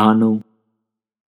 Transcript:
Banu